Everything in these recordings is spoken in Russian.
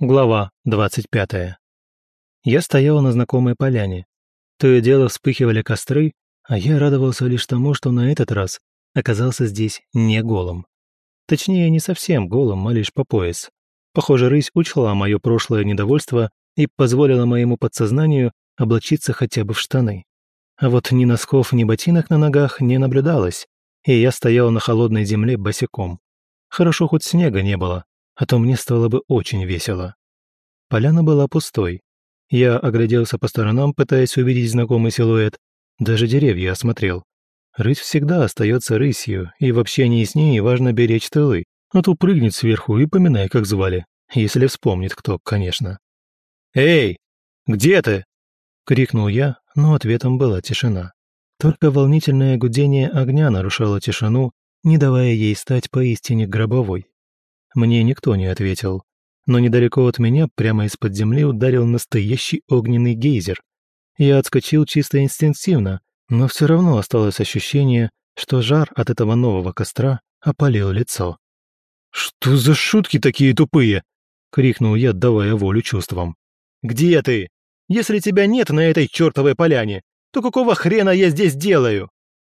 Глава 25. Я стоял на знакомой поляне. То и дело вспыхивали костры, а я радовался лишь тому, что на этот раз оказался здесь не голым. Точнее, не совсем голым, а лишь по пояс. Похоже, рысь учла мое прошлое недовольство и позволила моему подсознанию облачиться хотя бы в штаны. А вот ни носков, ни ботинок на ногах не наблюдалось, и я стоял на холодной земле босиком. Хорошо, хоть снега не было, а то мне стало бы очень весело. Поляна была пустой. Я огляделся по сторонам, пытаясь увидеть знакомый силуэт. Даже деревья осмотрел. Рысь всегда остается рысью, и в общении с ней важно беречь тылы, а то прыгнет сверху и поминай, как звали, если вспомнит кто, конечно. «Эй, где ты?» — крикнул я, но ответом была тишина. Только волнительное гудение огня нарушало тишину, не давая ей стать поистине гробовой. Мне никто не ответил. Но недалеко от меня, прямо из-под земли, ударил настоящий огненный гейзер. Я отскочил чисто инстинктивно, но все равно осталось ощущение, что жар от этого нового костра опалил лицо. «Что за шутки такие тупые?» — крикнул я, давая волю чувствам. «Где ты? Если тебя нет на этой чертовой поляне, то какого хрена я здесь делаю?»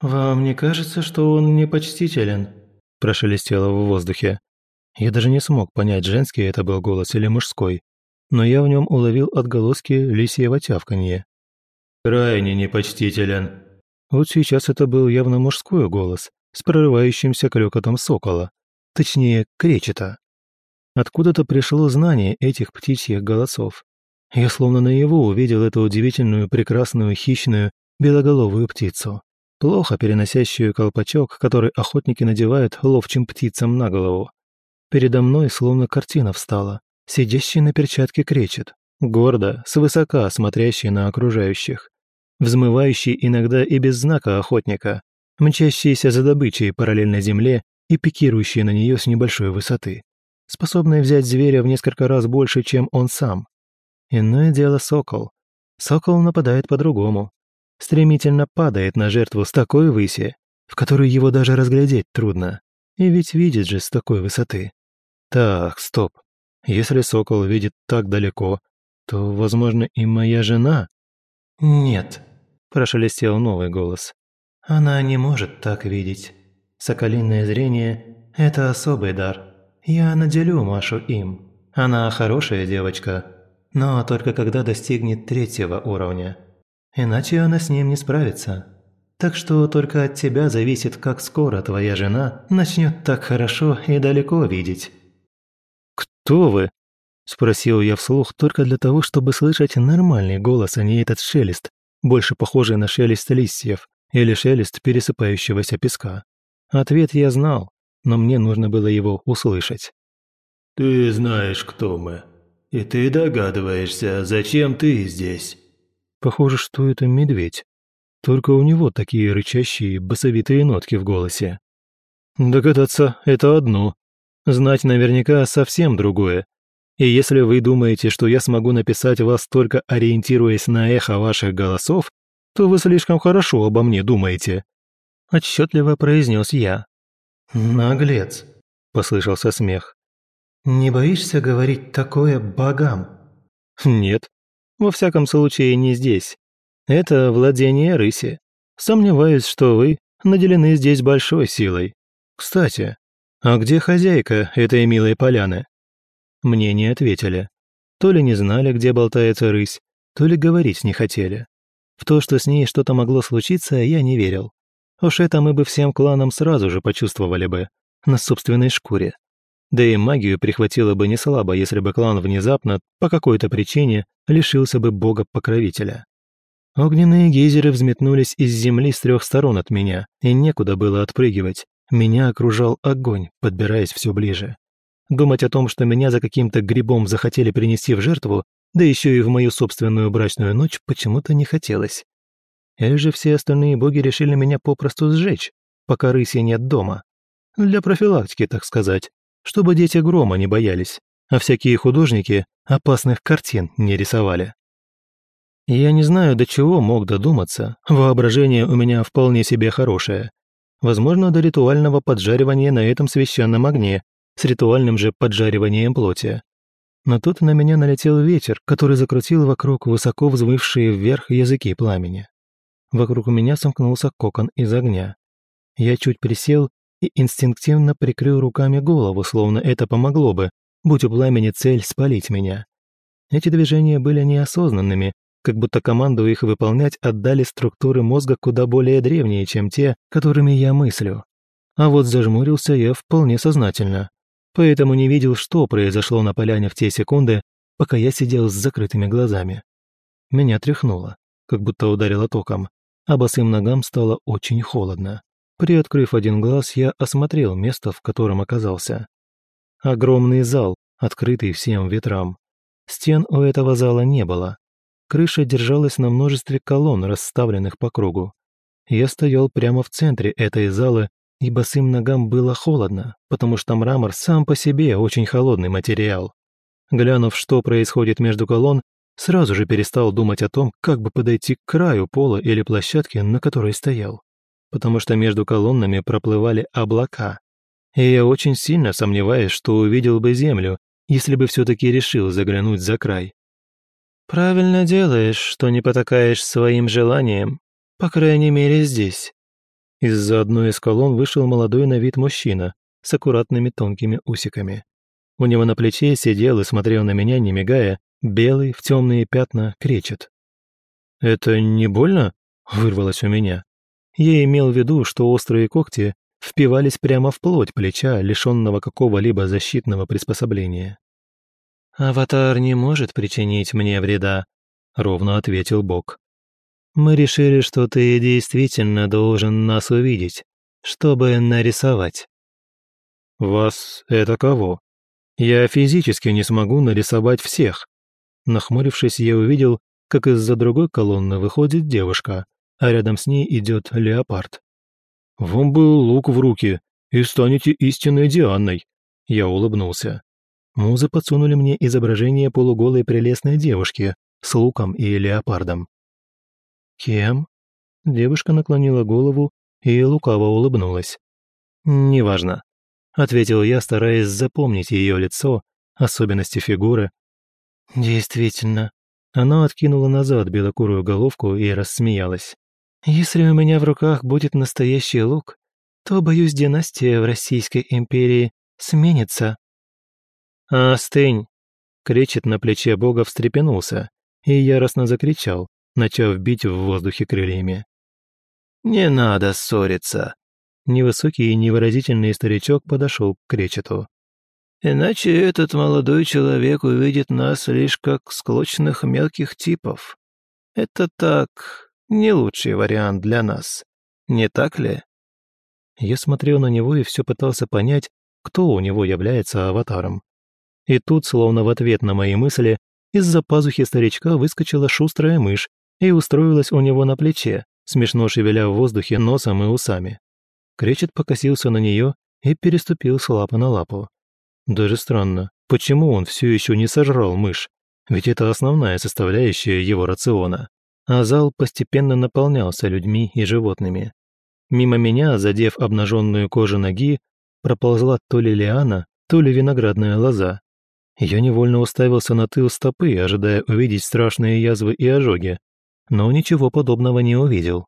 «Вам не кажется, что он непочтителен?» – прошелестело в воздухе. Я даже не смог понять, женский это был голос или мужской, но я в нем уловил отголоски лисьего тявканье. «Крайне непочтителен». Вот сейчас это был явно мужской голос с прорывающимся клёкотом сокола, точнее, кречета. Откуда-то пришло знание этих птичьих голосов. Я словно наяву увидел эту удивительную, прекрасную, хищную, белоголовую птицу, плохо переносящую колпачок, который охотники надевают ловчим птицам на голову. Передо мной словно картина встала. Сидящий на перчатке кречет, гордо, свысока смотрящий на окружающих. Взмывающий иногда и без знака охотника, мчащийся за добычей параллельно земле и пикирующий на нее с небольшой высоты, способный взять зверя в несколько раз больше, чем он сам. Иное дело сокол. Сокол нападает по-другому. Стремительно падает на жертву с такой выси, в которой его даже разглядеть трудно. И ведь видит же с такой высоты. Так, стоп. Если сокол видит так далеко, то, возможно, и моя жена? Нет, прошелестел новый голос. Она не может так видеть. Соколиное зрение – это особый дар. Я наделю Машу им. Она хорошая девочка, но только когда достигнет третьего уровня. Иначе она с ним не справится. Так что только от тебя зависит, как скоро твоя жена начнет так хорошо и далеко видеть». «Кто вы?» – спросил я вслух только для того, чтобы слышать нормальный голос, а не этот шелест, больше похожий на шелест листьев или шелест пересыпающегося песка. Ответ я знал, но мне нужно было его услышать. «Ты знаешь, кто мы, и ты догадываешься, зачем ты здесь». Похоже, что это медведь. Только у него такие рычащие, басовитые нотки в голосе. Догадаться – это одно. Знать наверняка совсем другое. И если вы думаете, что я смогу написать вас только ориентируясь на эхо ваших голосов, то вы слишком хорошо обо мне думаете. Отчетливо произнес я. «Наглец», – послышался смех. «Не боишься говорить такое богам?» «Нет. Во всяком случае, не здесь. Это владение рыси. Сомневаюсь, что вы наделены здесь большой силой. Кстати, а где хозяйка этой милой поляны?» Мне не ответили. То ли не знали, где болтается рысь, то ли говорить не хотели. В то, что с ней что-то могло случиться, я не верил. Уж это мы бы всем кланам сразу же почувствовали бы, на собственной шкуре. Да и магию прихватило бы не слабо, если бы клан внезапно, по какой-то причине, лишился бы бога-покровителя. Огненные гейзеры взметнулись из земли с трех сторон от меня, и некуда было отпрыгивать. Меня окружал огонь, подбираясь все ближе. Думать о том, что меня за каким-то грибом захотели принести в жертву, да еще и в мою собственную брачную ночь, почему-то не хотелось. Или же все остальные боги решили меня попросту сжечь, пока рыси нет дома. Для профилактики, так сказать, чтобы дети грома не боялись, а всякие художники опасных картин не рисовали. Я не знаю, до чего мог додуматься, воображение у меня вполне себе хорошее. Возможно, до ритуального поджаривания на этом священном огне, с ритуальным же поджариванием плоти. Но тут на меня налетел ветер, который закрутил вокруг высоко взмывшие вверх языки пламени. Вокруг меня сомкнулся кокон из огня. Я чуть присел и инстинктивно прикрыл руками голову, словно это помогло бы, будь у пламени цель спалить меня. Эти движения были неосознанными, как будто команду их выполнять отдали структуры мозга куда более древние, чем те, которыми я мыслю. А вот зажмурился я вполне сознательно, поэтому не видел, что произошло на поляне в те секунды, пока я сидел с закрытыми глазами. Меня тряхнуло, как будто ударило током, а босым ногам стало очень холодно. Приоткрыв один глаз, я осмотрел место, в котором оказался. Огромный зал, открытый всем ветрам. Стен у этого зала не было. Крыша держалась на множестве колонн, расставленных по кругу. Я стоял прямо в центре этой залы, и босым ногам было холодно, потому что мрамор сам по себе очень холодный материал. Глянув, что происходит между колонн, сразу же перестал думать о том, как бы подойти к краю пола или площадки, на которой стоял потому что между колоннами проплывали облака. И я очень сильно сомневаюсь, что увидел бы землю, если бы все-таки решил заглянуть за край. «Правильно делаешь, что не потакаешь своим желанием, по крайней мере здесь». Из-за одной из колонн вышел молодой на вид мужчина с аккуратными тонкими усиками. У него на плече сидел и смотрел на меня, не мигая, белый, в темные пятна, кречет. «Это не больно?» — вырвалось у меня. Я имел в виду, что острые когти впивались прямо в плоть плеча, лишенного какого-либо защитного приспособления. «Аватар не может причинить мне вреда», — ровно ответил Бог. «Мы решили, что ты действительно должен нас увидеть, чтобы нарисовать». «Вас это кого? Я физически не смогу нарисовать всех». Нахмурившись, я увидел, как из-за другой колонны выходит девушка, а рядом с ней идет леопард. «Вам был лук в руки, и станете истинной Дианной», — я улыбнулся. Музы подсунули мне изображение полуголой прелестной девушки с луком и леопардом. «Кем?» Девушка наклонила голову и лукаво улыбнулась. «Неважно», — ответил я, стараясь запомнить ее лицо, особенности фигуры. «Действительно». Она откинула назад белокурую головку и рассмеялась. Если у меня в руках будет настоящий лук, то, боюсь, династия в Российской империи сменится». «Остынь!» — кричит на плече бога встрепенулся и яростно закричал, начав бить в воздухе крыльями. «Не надо ссориться!» Невысокий и невыразительный старичок подошел к кречету. «Иначе этот молодой человек увидит нас лишь как склочных мелких типов. Это так, не лучший вариант для нас, не так ли?» Я смотрел на него и все пытался понять, кто у него является аватаром. И тут, словно в ответ на мои мысли, из-за пазухи старичка выскочила шустрая мышь и устроилась у него на плече, смешно шевеля в воздухе носом и усами. Кречет покосился на нее и переступил с лапы на лапу. Даже странно, почему он все еще не сожрал мышь? Ведь это основная составляющая его рациона а зал постепенно наполнялся людьми и животными. Мимо меня, задев обнаженную кожу ноги, проползла то ли лиана, то ли виноградная лоза. Я невольно уставился на тыл стопы, ожидая увидеть страшные язвы и ожоги, но ничего подобного не увидел.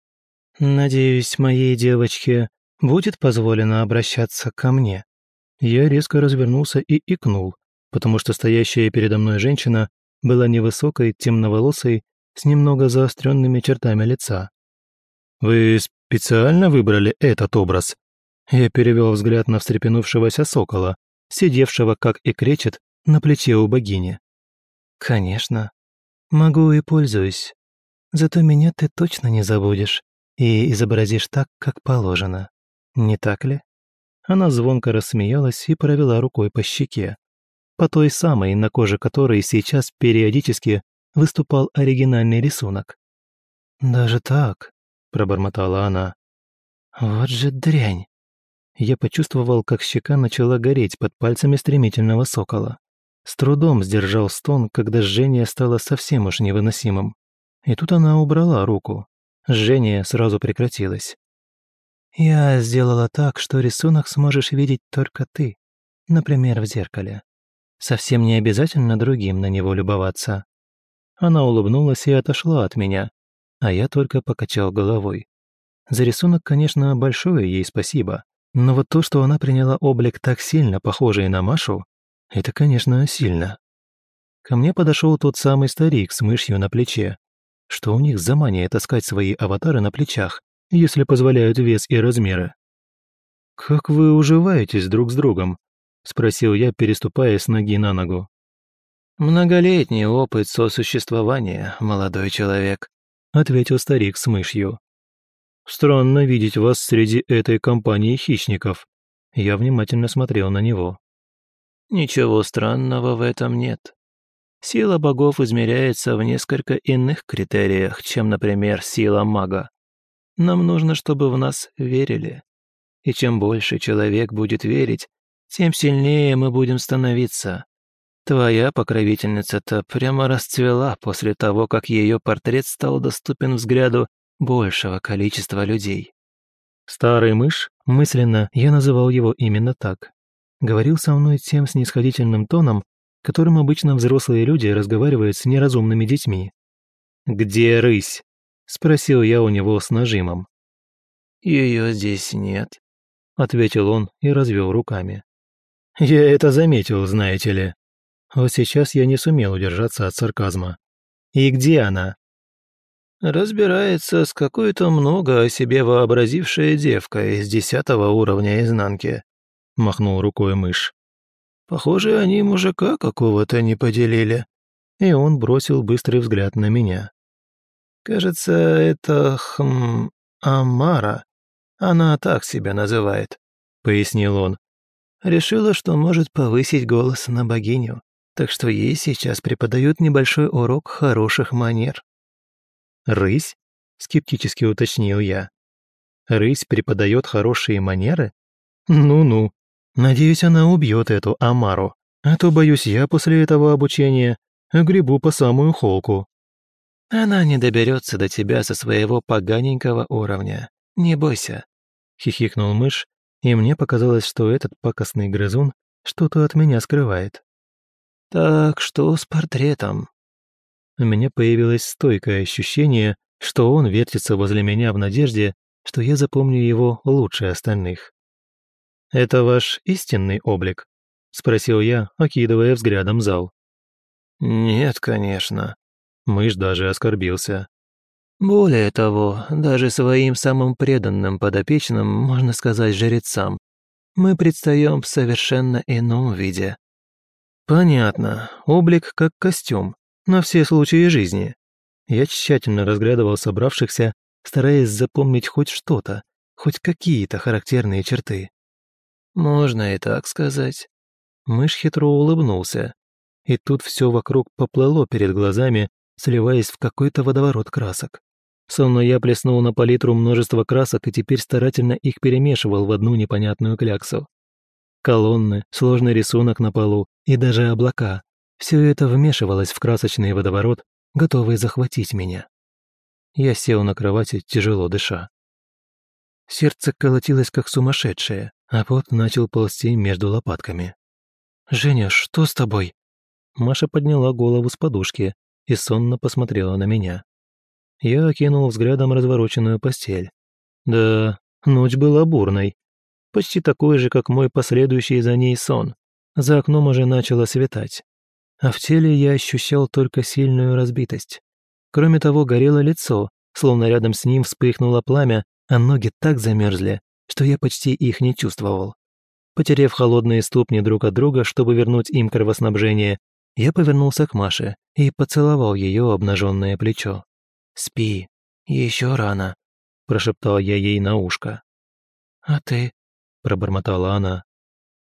«Надеюсь, моей девочке будет позволено обращаться ко мне». Я резко развернулся и икнул, потому что стоящая передо мной женщина была невысокой, темноволосой с немного заостренными чертами лица. «Вы специально выбрали этот образ?» Я перевел взгляд на встрепенувшегося сокола, сидевшего, как и кречет, на плече у богини. «Конечно. Могу и пользуюсь. Зато меня ты точно не забудешь и изобразишь так, как положено. Не так ли?» Она звонко рассмеялась и провела рукой по щеке, по той самой, на коже которой сейчас периодически выступал оригинальный рисунок. «Даже так?» – пробормотала она. «Вот же дрянь!» Я почувствовал, как щека начала гореть под пальцами стремительного сокола. С трудом сдержал стон, когда жжение стало совсем уж невыносимым. И тут она убрала руку. Жжение сразу прекратилось. «Я сделала так, что рисунок сможешь видеть только ты, например, в зеркале. Совсем не обязательно другим на него любоваться. Она улыбнулась и отошла от меня, а я только покачал головой. За рисунок, конечно, большое ей спасибо, но вот то, что она приняла облик так сильно похожий на Машу, это, конечно, сильно. Ко мне подошел тот самый старик с мышью на плече. Что у них за мания таскать свои аватары на плечах, если позволяют вес и размеры? «Как вы уживаетесь друг с другом?» – спросил я, переступая с ноги на ногу. «Многолетний опыт сосуществования, молодой человек», – ответил старик с мышью. «Странно видеть вас среди этой компании хищников». Я внимательно смотрел на него. «Ничего странного в этом нет. Сила богов измеряется в несколько иных критериях, чем, например, сила мага. Нам нужно, чтобы в нас верили. И чем больше человек будет верить, тем сильнее мы будем становиться. Твоя покровительница-то прямо расцвела после того, как ее портрет стал доступен взгляду большего количества людей. Старый мышь, мысленно я называл его именно так, говорил со мной тем снисходительным тоном, которым обычно взрослые люди разговаривают с неразумными детьми. «Где рысь?» – спросил я у него с нажимом. «Ее здесь нет», – ответил он и развел руками. «Я это заметил, знаете ли. Вот сейчас я не сумел удержаться от сарказма. И где она?» «Разбирается с какой-то много о себе вообразившая девка из десятого уровня изнанки», – махнул рукой мышь. Похоже, они мужика какого-то не поделили. И он бросил быстрый взгляд на меня. Кажется, это хм... Амара. Она так себя называет, пояснил он. Решила, что может повысить голос на богиню, так что ей сейчас преподают небольшой урок хороших манер. «Рысь?» — скептически уточнил я. «Рысь преподает хорошие манеры? Ну-ну, Надеюсь, она убьет эту Амару. А то, боюсь, я после этого обучения грибу по самую холку. Она не доберется до тебя со своего поганенького уровня. Не бойся. Хихикнул мышь, и мне показалось, что этот пакостный грызун что-то от меня скрывает. Так что с портретом? У меня появилось стойкое ощущение, что он вертится возле меня в надежде, что я запомню его лучше остальных. «Это ваш истинный облик?» – спросил я, окидывая взглядом зал. «Нет, конечно». Мышь даже оскорбился. «Более того, даже своим самым преданным подопечным, можно сказать, жрецам, мы предстаем в совершенно ином виде». «Понятно. Облик как костюм. На все случаи жизни». Я тщательно разглядывал собравшихся, стараясь запомнить хоть что-то, хоть какие-то характерные черты. «Можно и так сказать». Мышь хитро улыбнулся, и тут все вокруг поплыло перед глазами, сливаясь в какой-то водоворот красок. Словно я плеснул на палитру множество красок и теперь старательно их перемешивал в одну непонятную кляксу. Колонны, сложный рисунок на полу и даже облака – все это вмешивалось в красочный водоворот, готовый захватить меня. Я сел на кровати, тяжело дыша. Сердце колотилось как сумасшедшее, а пот начал ползти между лопатками. «Женя, что с тобой?» Маша подняла голову с подушки и сонно посмотрела на меня. Я окинул взглядом развороченную постель. Да, ночь была бурной. Почти такой же, как мой последующий за ней сон. За окном уже начало светать. А в теле я ощущал только сильную разбитость. Кроме того, горело лицо, словно рядом с ним вспыхнуло пламя, а ноги так замерзли, что я почти их не чувствовал. Потерев холодные ступни друг от друга, чтобы вернуть им кровоснабжение, я повернулся к Маше и поцеловал ее обнаженное плечо. «Спи, еще рано», – прошептал я ей на ушко. «А ты?» – пробормотала она.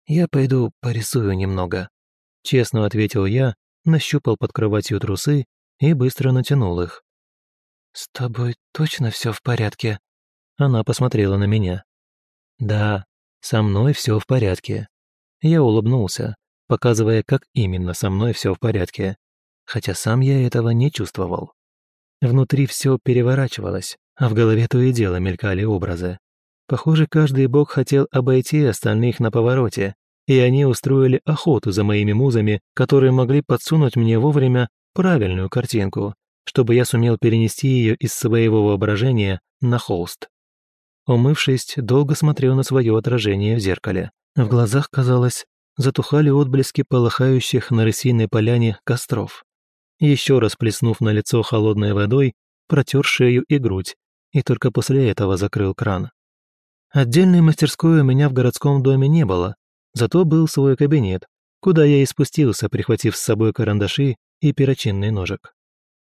«Я пойду порисую немного», – честно ответил я, нащупал под кроватью трусы и быстро натянул их. «С тобой точно все в порядке?» Она посмотрела на меня. «Да, со мной все в порядке». Я улыбнулся, показывая, как именно со мной все в порядке, хотя сам я этого не чувствовал. Внутри все переворачивалось, а в голове то и дело мелькали образы. Похоже, каждый бог хотел обойти остальных на повороте и они устроили охоту за моими музами, которые могли подсунуть мне вовремя правильную картинку, чтобы я сумел перенести ее из своего воображения на холст. Умывшись, долго смотрел на свое отражение в зеркале. В глазах, казалось, затухали отблески полыхающих на рысиной поляне костров. Еще раз плеснув на лицо холодной водой, протер шею и грудь, и только после этого закрыл кран. Отдельной мастерской у меня в городском доме не было, зато был свой кабинет, куда я и спустился, прихватив с собой карандаши и перочинный ножик.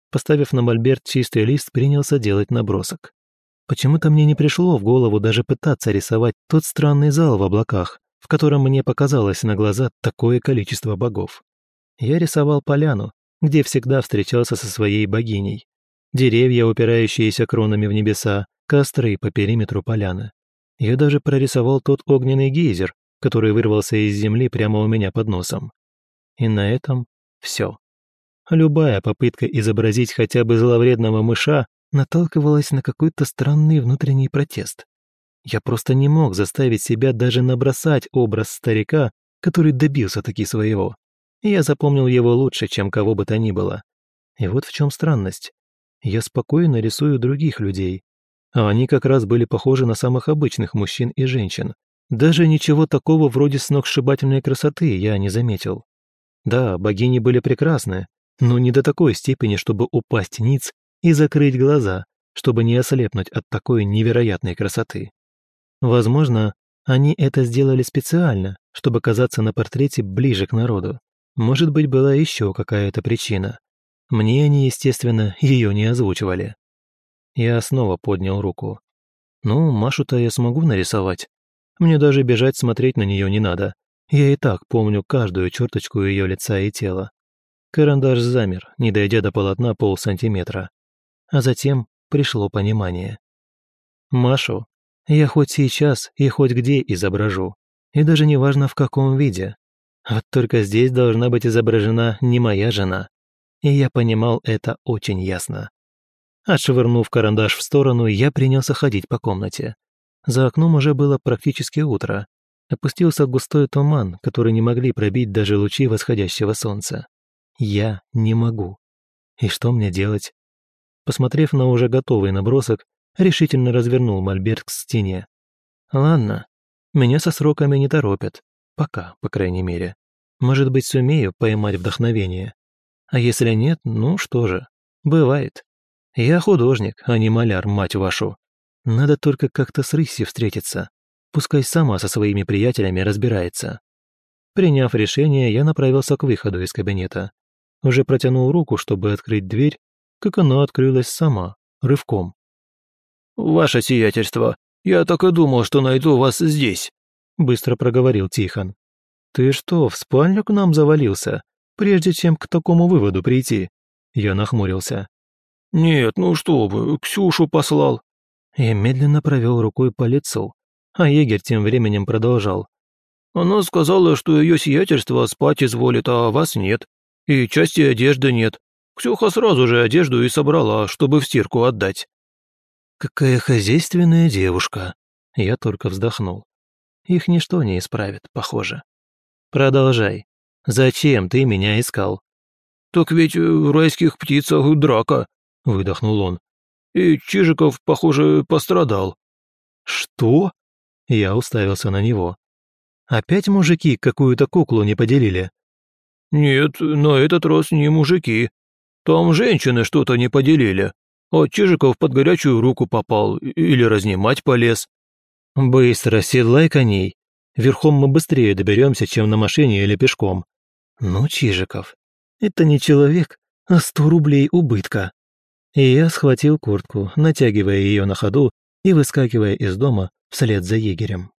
Поставив на мольберт чистый лист, принялся делать набросок. Почему-то мне не пришло в голову даже пытаться рисовать тот странный зал в облаках, в котором мне показалось на глаза такое количество богов. Я рисовал поляну, где всегда встречался со своей богиней. Деревья, упирающиеся кронами в небеса, костры по периметру поляны. Я даже прорисовал тот огненный гейзер, который вырвался из земли прямо у меня под носом. И на этом все. Любая попытка изобразить хотя бы зловредного мыша наталкивалась на какой-то странный внутренний протест. Я просто не мог заставить себя даже набросать образ старика, который добился таки своего. Я запомнил его лучше, чем кого бы то ни было. И вот в чем странность. Я спокойно рисую других людей, а они как раз были похожи на самых обычных мужчин и женщин. Даже ничего такого вроде сногсшибательной красоты я не заметил. Да, богини были прекрасны, но не до такой степени, чтобы упасть ниц и закрыть глаза, чтобы не ослепнуть от такой невероятной красоты. Возможно, они это сделали специально, чтобы казаться на портрете ближе к народу. Может быть, была еще какая-то причина. Мне они, естественно, ее не озвучивали. Я снова поднял руку. Ну, Машу-то я смогу нарисовать. Мне даже бежать смотреть на нее не надо. Я и так помню каждую черточку ее лица и тела. Карандаш замер, не дойдя до полотна полсантиметра. А затем пришло понимание. Машу я хоть сейчас и хоть где изображу. И даже не важно в каком виде. Вот только здесь должна быть изображена не моя жена. И я понимал это очень ясно. Отшвырнув карандаш в сторону, я принялся ходить по комнате. За окном уже было практически утро. Опустился густой туман, который не могли пробить даже лучи восходящего солнца. Я не могу. И что мне делать? Посмотрев на уже готовый набросок, решительно развернул мольберт к стене. Ладно, меня со сроками не торопят. Пока, по крайней мере. Может быть, сумею поймать вдохновение. А если нет, ну что же, бывает. Я художник, а не маляр, мать вашу. Надо только как-то с Рыси встретиться. Пускай сама со своими приятелями разбирается. Приняв решение, я направился к выходу из кабинета. Уже протянул руку, чтобы открыть дверь, как она открылась сама, рывком. «Ваше сиятельство, я так и думал, что найду вас здесь», — быстро проговорил Тихон. «Ты что, в спальню к нам завалился, прежде чем к такому выводу прийти?» Я нахмурился. «Нет, ну что вы, Ксюшу послал». Я медленно провел рукой по лицу, а егерь тем временем продолжал. «Она сказала, что ее сиятельство спать изволит, а вас нет. И части одежды нет. Ксюха сразу же одежду и собрала, чтобы в стирку отдать». «Какая хозяйственная девушка!» Я только вздохнул. Их ничто не исправит, похоже. «Продолжай. Зачем ты меня искал?» «Так ведь в райских птицах драка», – выдохнул он. «И Чижиков, похоже, пострадал». «Что?» – я уставился на него. «Опять мужики какую-то куклу не поделили?» «Нет, на этот раз не мужики. Там женщины что-то не поделили. А Чижиков под горячую руку попал или разнимать полез». «Быстро седлай коней. Верхом мы быстрее доберемся, чем на машине или пешком». «Ну, Чижиков, это не человек, а сто рублей убытка». И я схватил куртку, натягивая ее на ходу и выскакивая из дома вслед за егерем.